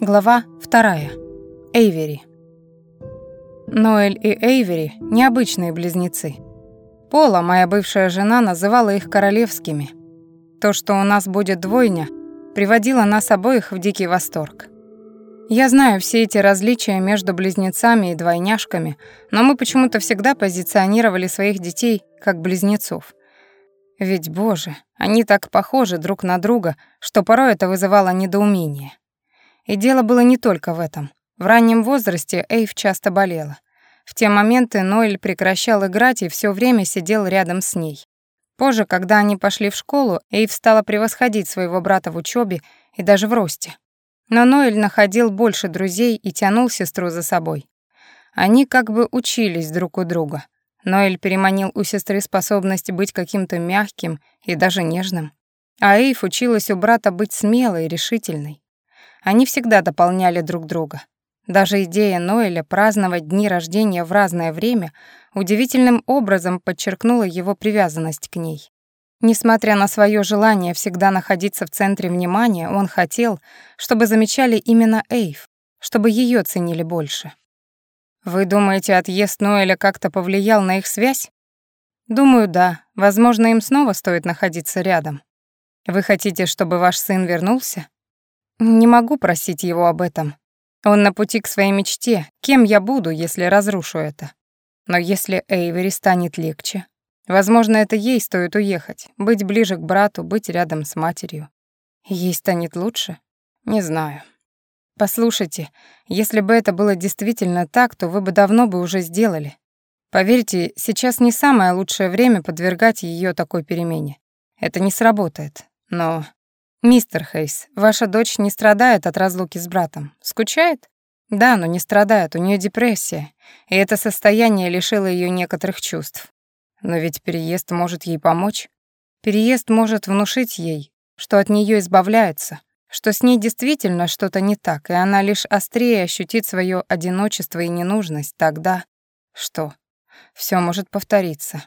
Глава вторая. Эйвери. Ноэль и Эйвери — необычные близнецы. Пола, моя бывшая жена, называла их королевскими. То, что у нас будет двойня, приводило нас обоих в дикий восторг. Я знаю все эти различия между близнецами и двойняшками, но мы почему-то всегда позиционировали своих детей как близнецов. Ведь, боже, они так похожи друг на друга, что порой это вызывало недоумение. И дело было не только в этом. В раннем возрасте Эйв часто болела. В те моменты Ноэль прекращал играть и все время сидел рядом с ней. Позже, когда они пошли в школу, Эйв стала превосходить своего брата в учебе и даже в росте. Но Ноэль находил больше друзей и тянул сестру за собой. Они как бы учились друг у друга. Ноэль переманил у сестры способность быть каким-то мягким и даже нежным. А Эйв училась у брата быть смелой и решительной. Они всегда дополняли друг друга. Даже идея Ноэля праздновать дни рождения в разное время удивительным образом подчеркнула его привязанность к ней. Несмотря на свое желание всегда находиться в центре внимания, он хотел, чтобы замечали именно Эйв, чтобы ее ценили больше. «Вы думаете, отъезд Ноэля как-то повлиял на их связь?» «Думаю, да. Возможно, им снова стоит находиться рядом. Вы хотите, чтобы ваш сын вернулся?» Не могу просить его об этом. Он на пути к своей мечте. Кем я буду, если разрушу это? Но если Эйвери станет легче, возможно, это ей стоит уехать, быть ближе к брату, быть рядом с матерью. Ей станет лучше? Не знаю. Послушайте, если бы это было действительно так, то вы бы давно бы уже сделали. Поверьте, сейчас не самое лучшее время подвергать ее такой перемене. Это не сработает. Но «Мистер Хейс, ваша дочь не страдает от разлуки с братом. Скучает?» «Да, но не страдает, у нее депрессия, и это состояние лишило ее некоторых чувств. Но ведь переезд может ей помочь. Переезд может внушить ей, что от нее избавляются, что с ней действительно что-то не так, и она лишь острее ощутит свое одиночество и ненужность. Тогда что? Все может повториться.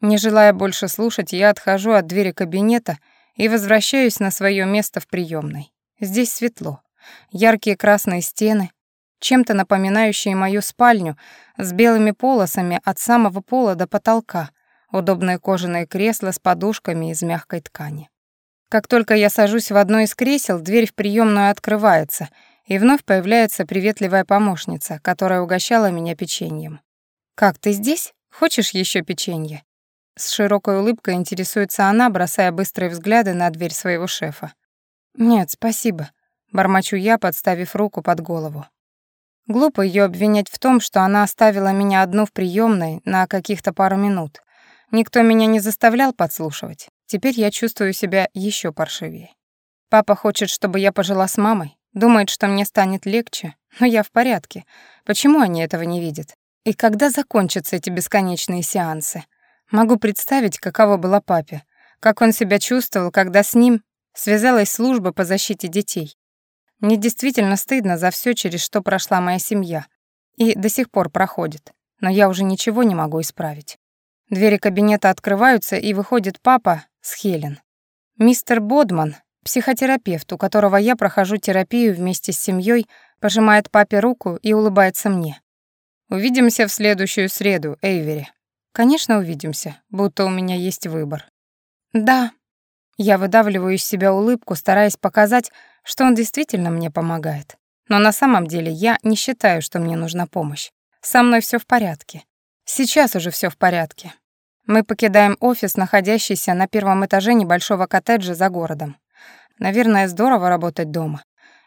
Не желая больше слушать, я отхожу от двери кабинета и возвращаюсь на свое место в приемной. Здесь светло. Яркие красные стены, чем-то напоминающие мою спальню, с белыми полосами от самого пола до потолка, удобные кожаные кресла с подушками из мягкой ткани. Как только я сажусь в одно из кресел, дверь в приемную открывается, и вновь появляется приветливая помощница, которая угощала меня печеньем. «Как ты здесь? Хочешь еще печенье?» С широкой улыбкой интересуется она, бросая быстрые взгляды на дверь своего шефа. «Нет, спасибо», — бормочу я, подставив руку под голову. Глупо ее обвинять в том, что она оставила меня одну в приемной на каких-то пару минут. Никто меня не заставлял подслушивать. Теперь я чувствую себя еще паршивее. Папа хочет, чтобы я пожила с мамой, думает, что мне станет легче, но я в порядке. Почему они этого не видят? И когда закончатся эти бесконечные сеансы? Могу представить, каково было папе, как он себя чувствовал, когда с ним связалась служба по защите детей. Мне действительно стыдно за все, через что прошла моя семья, и до сих пор проходит, но я уже ничего не могу исправить. Двери кабинета открываются, и выходит папа с Хелен. Мистер Бодман, психотерапевт, у которого я прохожу терапию вместе с семьей, пожимает папе руку и улыбается мне. «Увидимся в следующую среду, Эйвери». Конечно, увидимся, будто у меня есть выбор. Да. Я выдавливаю из себя улыбку, стараясь показать, что он действительно мне помогает. Но на самом деле я не считаю, что мне нужна помощь. Со мной все в порядке. Сейчас уже все в порядке. Мы покидаем офис, находящийся на первом этаже небольшого коттеджа за городом. Наверное, здорово работать дома.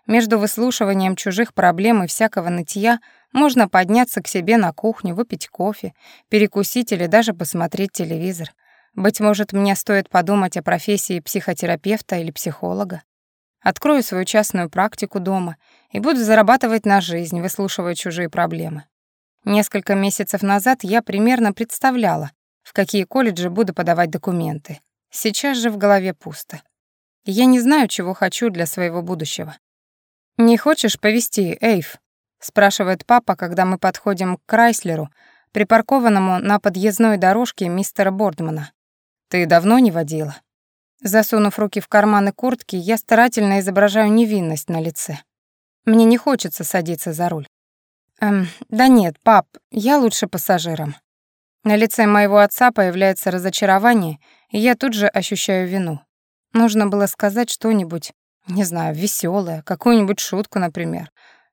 Между выслушиванием чужих проблем и всякого нытья можно подняться к себе на кухню, выпить кофе, перекусить или даже посмотреть телевизор. Быть может, мне стоит подумать о профессии психотерапевта или психолога. Открою свою частную практику дома и буду зарабатывать на жизнь, выслушивая чужие проблемы. Несколько месяцев назад я примерно представляла, в какие колледжи буду подавать документы. Сейчас же в голове пусто. Я не знаю, чего хочу для своего будущего. «Не хочешь повезти, Эйв?» — спрашивает папа, когда мы подходим к Крайслеру, припаркованному на подъездной дорожке мистера Бордмана. «Ты давно не водила?» Засунув руки в карманы куртки, я старательно изображаю невинность на лице. Мне не хочется садиться за руль. Эм, да нет, пап, я лучше пассажиром. На лице моего отца появляется разочарование, и я тут же ощущаю вину. Нужно было сказать что-нибудь, не знаю, веселое, какую-нибудь шутку, например.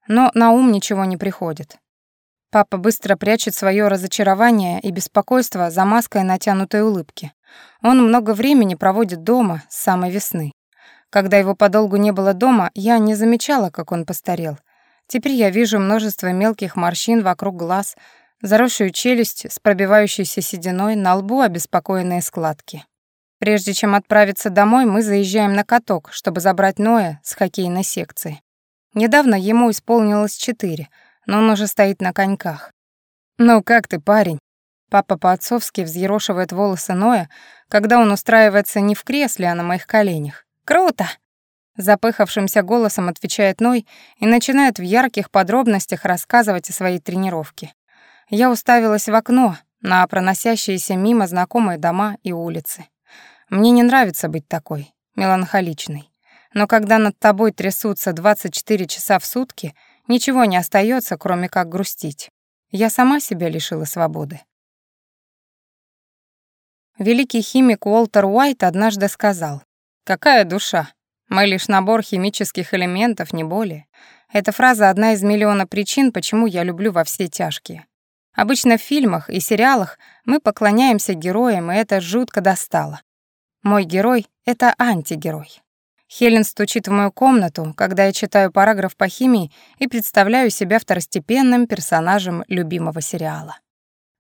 Но на ум ничего не приходит. Папа быстро прячет свое разочарование и беспокойство за маской натянутой улыбки. Он много времени проводит дома с самой весны. Когда его подолгу не было дома, я не замечала, как он постарел. Теперь я вижу множество мелких морщин вокруг глаз, заросшую челюсть с пробивающейся сединой, на лбу обеспокоенные складки. Прежде чем отправиться домой, мы заезжаем на каток, чтобы забрать Ноя с хоккейной секции. Недавно ему исполнилось четыре, но он уже стоит на коньках. «Ну как ты, парень?» Папа по-отцовски взъерошивает волосы Ноя, когда он устраивается не в кресле, а на моих коленях. «Круто!» Запыхавшимся голосом отвечает Ной и начинает в ярких подробностях рассказывать о своей тренировке. Я уставилась в окно на проносящиеся мимо знакомые дома и улицы. Мне не нравится быть такой, меланхоличной. Но когда над тобой трясутся 24 часа в сутки, ничего не остается, кроме как грустить. Я сама себя лишила свободы. Великий химик Уолтер Уайт однажды сказал, «Какая душа? Мы лишь набор химических элементов, не более». Эта фраза одна из миллиона причин, почему я люблю во все тяжкие. Обычно в фильмах и сериалах мы поклоняемся героям, и это жутко достало. Мой герой — это антигерой. Хелен стучит в мою комнату, когда я читаю параграф по химии и представляю себя второстепенным персонажем любимого сериала.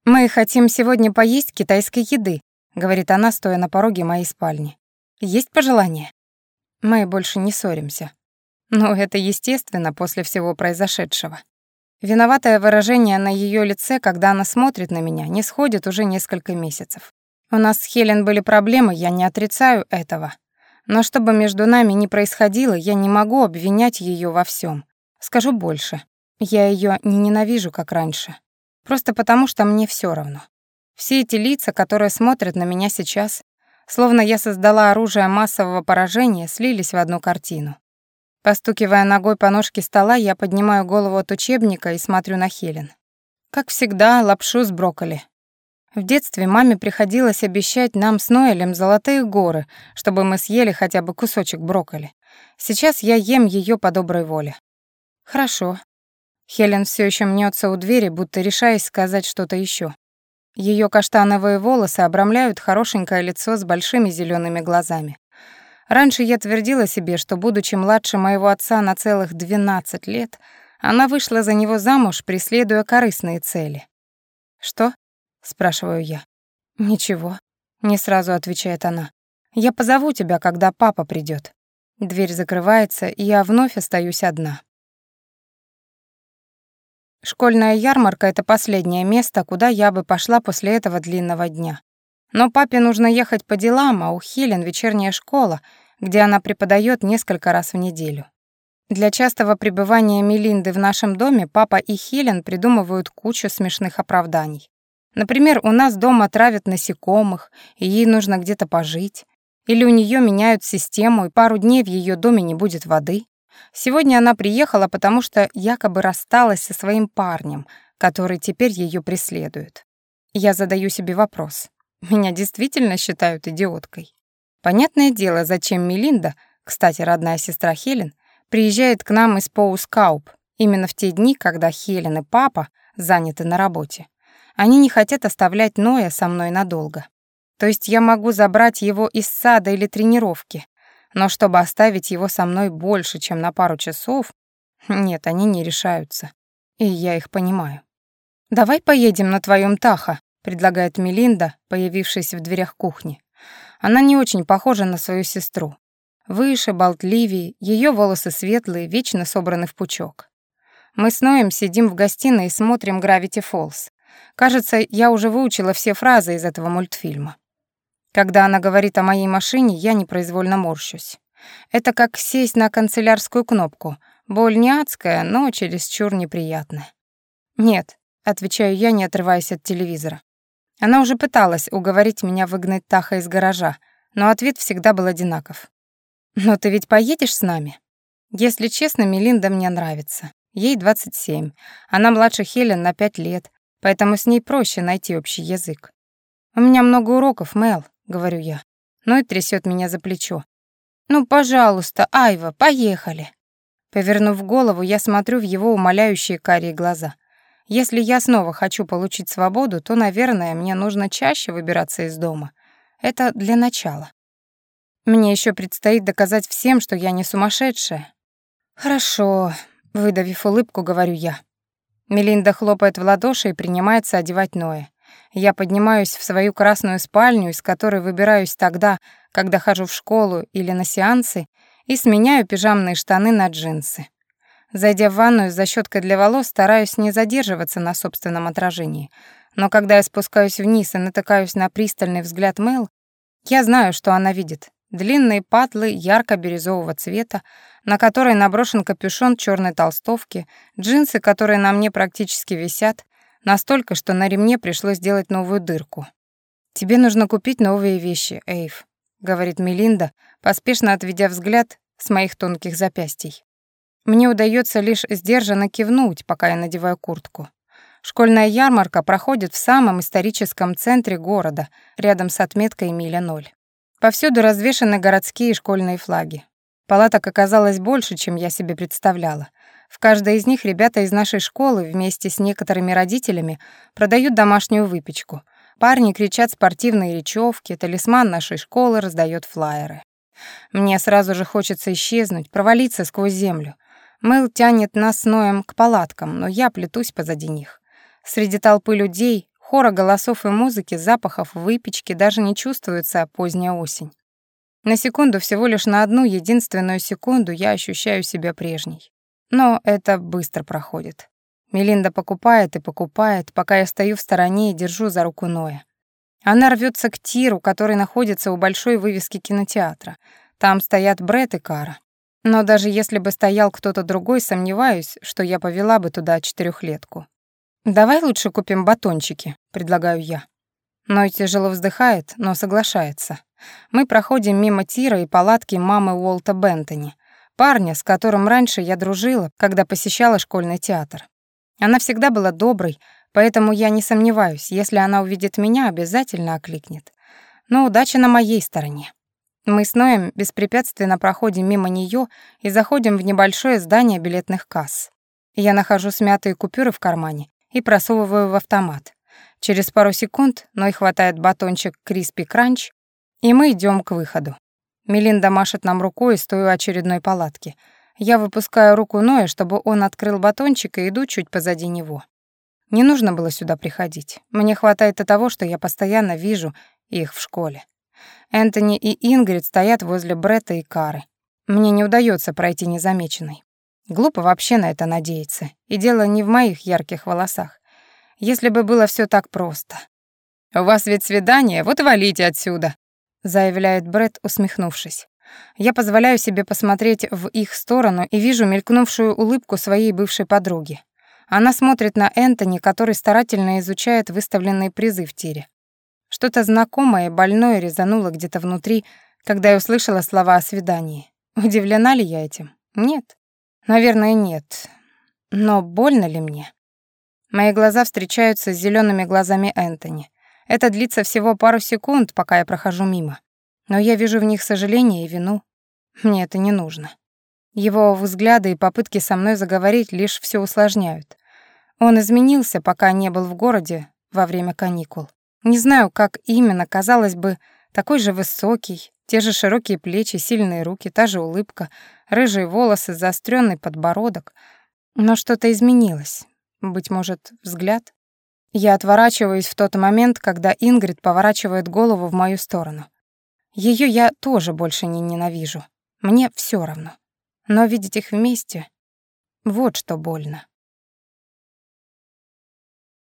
«Мы хотим сегодня поесть китайской еды», — говорит она, стоя на пороге моей спальни. Есть пожелания? Мы больше не ссоримся. Но это естественно после всего произошедшего. Виноватое выражение на ее лице, когда она смотрит на меня, не сходит уже несколько месяцев. У нас с Хелен были проблемы, я не отрицаю этого. Но что бы между нами ни происходило, я не могу обвинять ее во всем. Скажу больше. Я ее не ненавижу, как раньше. Просто потому, что мне все равно. Все эти лица, которые смотрят на меня сейчас, Словно я создала оружие массового поражения, слились в одну картину. Постукивая ногой по ножке стола, я поднимаю голову от учебника и смотрю на Хелен. Как всегда, лапшу с брокколи. В детстве маме приходилось обещать нам с Ноэлем золотые горы, чтобы мы съели хотя бы кусочек брокколи. Сейчас я ем ее по доброй воле. Хорошо. Хелен все еще мнется у двери, будто решаясь сказать что-то еще. Ее каштановые волосы обрамляют хорошенькое лицо с большими зелеными глазами. Раньше я твердила себе, что, будучи младше моего отца на целых 12 лет, она вышла за него замуж, преследуя корыстные цели. «Что?» — спрашиваю я. «Ничего», — не сразу отвечает она. «Я позову тебя, когда папа придет. Дверь закрывается, и я вновь остаюсь одна. Школьная ярмарка — это последнее место, куда я бы пошла после этого длинного дня. Но папе нужно ехать по делам, а у Хелен вечерняя школа, где она преподает несколько раз в неделю. Для частого пребывания Мелинды в нашем доме папа и Хелен придумывают кучу смешных оправданий. Например, у нас дома травят насекомых, и ей нужно где-то пожить. Или у нее меняют систему, и пару дней в ее доме не будет воды. Сегодня она приехала, потому что якобы рассталась со своим парнем, который теперь ее преследует. Я задаю себе вопрос. Меня действительно считают идиоткой? Понятное дело, зачем Мелинда, кстати, родная сестра Хелен, приезжает к нам из Поускауп именно в те дни, когда Хелен и папа заняты на работе. Они не хотят оставлять Ноя со мной надолго. То есть я могу забрать его из сада или тренировки, но чтобы оставить его со мной больше, чем на пару часов, нет, они не решаются. И я их понимаю. «Давай поедем на твоем Таха», — предлагает Мелинда, появившись в дверях кухни. Она не очень похожа на свою сестру. Выше, болтливее, ее волосы светлые, вечно собраны в пучок. Мы с Ноем сидим в гостиной и смотрим «Гравити Фолз». Кажется, я уже выучила все фразы из этого мультфильма. Когда она говорит о моей машине, я непроизвольно морщусь. Это как сесть на канцелярскую кнопку. Боль не адская, но чересчур неприятная. «Нет», — отвечаю я, не отрываясь от телевизора. Она уже пыталась уговорить меня выгнать Таха из гаража, но ответ всегда был одинаков. «Но ты ведь поедешь с нами?» Если честно, Мелинда мне нравится. Ей 27. Она младше Хелен на 5 лет, поэтому с ней проще найти общий язык. «У меня много уроков, Мел», — говорю я. Ной трясет меня за плечо. «Ну, пожалуйста, Айва, поехали!» Повернув голову, я смотрю в его умоляющие карие глаза. Если я снова хочу получить свободу, то, наверное, мне нужно чаще выбираться из дома. Это для начала. Мне еще предстоит доказать всем, что я не сумасшедшая. «Хорошо», — выдавив улыбку, говорю я. Мелинда хлопает в ладоши и принимается одевать Ноя. Я поднимаюсь в свою красную спальню, из которой выбираюсь тогда, когда хожу в школу или на сеансы, и сменяю пижамные штаны на джинсы. Зайдя в ванную за щеткой для волос, стараюсь не задерживаться на собственном отражении. Но когда я спускаюсь вниз и натыкаюсь на пристальный взгляд Мэл, я знаю, что она видит. Длинные патлы ярко-бирюзового цвета, на которые наброшен капюшон черной толстовки, джинсы, которые на мне практически висят, настолько, что на ремне пришлось сделать новую дырку. «Тебе нужно купить новые вещи, Эйв», — говорит Мелинда, поспешно отведя взгляд с моих тонких запястий. Мне удается лишь сдержанно кивнуть, пока я надеваю куртку. Школьная ярмарка проходит в самом историческом центре города, рядом с отметкой «Миля ноль». Повсюду развешаны городские и школьные флаги. Палаток оказалось больше, чем я себе представляла. В каждой из них ребята из нашей школы вместе с некоторыми родителями продают домашнюю выпечку. Парни кричат спортивные речевки, талисман нашей школы раздает флаеры. Мне сразу же хочется исчезнуть, провалиться сквозь землю. Мэл тянет нас с Ноем к палаткам, но я плетусь позади них. Среди толпы людей, хора голосов и музыки, запахов выпечки даже не чувствуется поздняя осень. На секунду, всего лишь на одну единственную секунду я ощущаю себя прежней. Но это быстро проходит. Мелинда покупает и покупает, пока я стою в стороне и держу за руку Ноя. Она рвется к тиру, который находится у большой вывески кинотеатра. Там стоят Брэд и Кара. Но даже если бы стоял кто-то другой, сомневаюсь, что я повела бы туда четырехлетку. «Давай лучше купим батончики», — предлагаю я. Ной тяжело вздыхает, но соглашается. Мы проходим мимо тира и палатки мамы Уолта Бентони, парня, с которым раньше я дружила, когда посещала школьный театр. Она всегда была доброй, поэтому я не сомневаюсь, если она увидит меня, обязательно окликнет. Но удача на моей стороне. Мы с Ноем беспрепятственно проходим мимо нее и заходим в небольшое здание билетных касс. Я нахожу смятые купюры в кармане и просовываю в автомат. Через пару секунд Ной хватает батончик Криспи Кранч, и мы идем к выходу. Мелинда машет нам рукой, стоя у очередной палатки. Я выпускаю руку Ноя, чтобы он открыл батончик, и иду чуть позади него. Не нужно было сюда приходить. Мне хватает и того, что я постоянно вижу их в школе. Энтони и Ингрид стоят возле Бретта и Кары. Мне не удается пройти незамеченной. Глупо вообще на это надеяться. И дело не в моих ярких волосах. Если бы было все так просто. «У вас ведь свидание, вот валите отсюда», заявляет Бред, усмехнувшись. Я позволяю себе посмотреть в их сторону и вижу мелькнувшую улыбку своей бывшей подруги. Она смотрит на Энтони, который старательно изучает выставленные призы в тире. Что-то знакомое и больное резануло где-то внутри, когда я услышала слова о свидании. Удивлена ли я этим? Нет. Наверное, нет. Но больно ли мне? Мои глаза встречаются с зелеными глазами Энтони. Это длится всего пару секунд, пока я прохожу мимо. Но я вижу в них сожаление и вину. Мне это не нужно. Его взгляды и попытки со мной заговорить лишь все усложняют. Он изменился, пока не был в городе во время каникул. Не знаю, как именно, казалось бы, такой же высокий, те же широкие плечи, сильные руки, та же улыбка, рыжие волосы, заостренный подбородок. Но что-то изменилось. Быть может, взгляд? Я отворачиваюсь в тот момент, когда Ингрид поворачивает голову в мою сторону. Ее я тоже больше не ненавижу. Мне все равно. Но видеть их вместе — вот что больно.